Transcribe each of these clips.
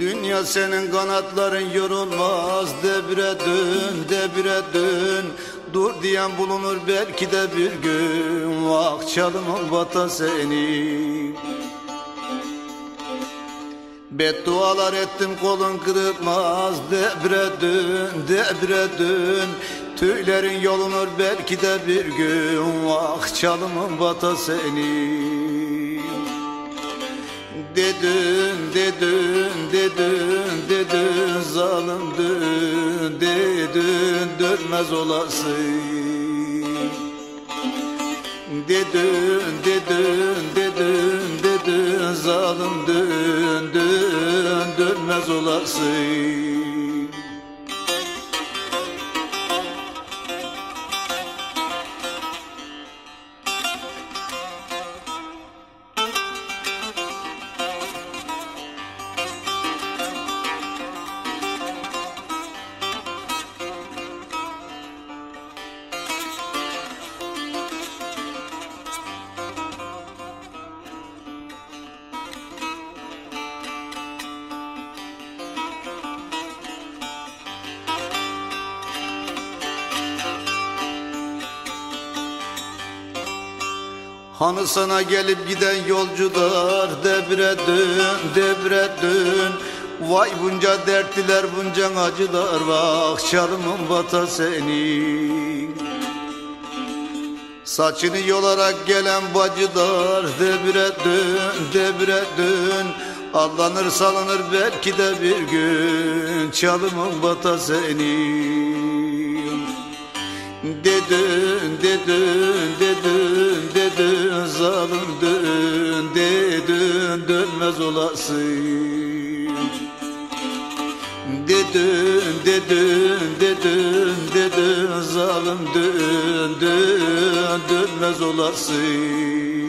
Dünya senin kanatların yorulmaz. Debire dön, debire dön. Dur diyen bulunur belki de bir gün. Vak çalımın bata seni. Beddualar ettim kolun kırılmaz. Debre dön, debre dön. Tüylerin yolunur belki de bir gün. Vak çalımın bata seni Dedin, dedin, dedin, dedin Zalim dün, dedin Dönmez olasın. Dedin, dedin, dedin, dedin Zalim dün, dün Dönmez olasın Hanı sana gelip giden yolcular Debre dön, debre dön. Vay bunca dertliler bunca acılar Bak çalımın bata senin Saçını yolarak gelen bacılar Debre dön, debre dön. Allanır salınır belki de bir gün Çalımın bata senin Dedin, dedin, dedin, dedin Zalim dön, dedin Dönmez olasın. Dedin, dedin, dedin, dedin Zalim dön, dön Dönmez olasın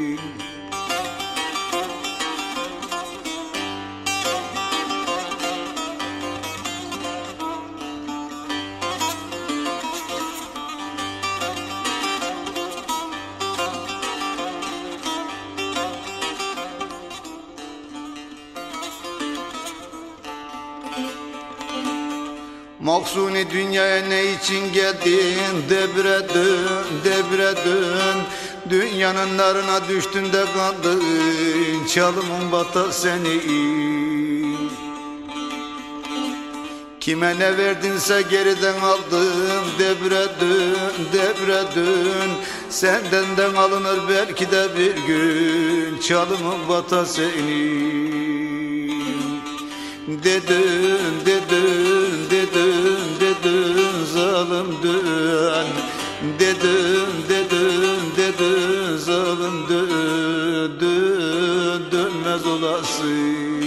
Maksuni dünyaya ne için geldin? Debre dön, debre dön. Dünyanın narına düştün de kaldın. Çalımın bata seni. Kime ne verdinse geriden aldın. Debre dön, debre dön. Senden de alınır belki de bir gün. Çalımın bata seni Dedin, dedin, dedin, dedin zalim dön. Dedin, dedin, dedin zalim dön. Dön, dönmez olasın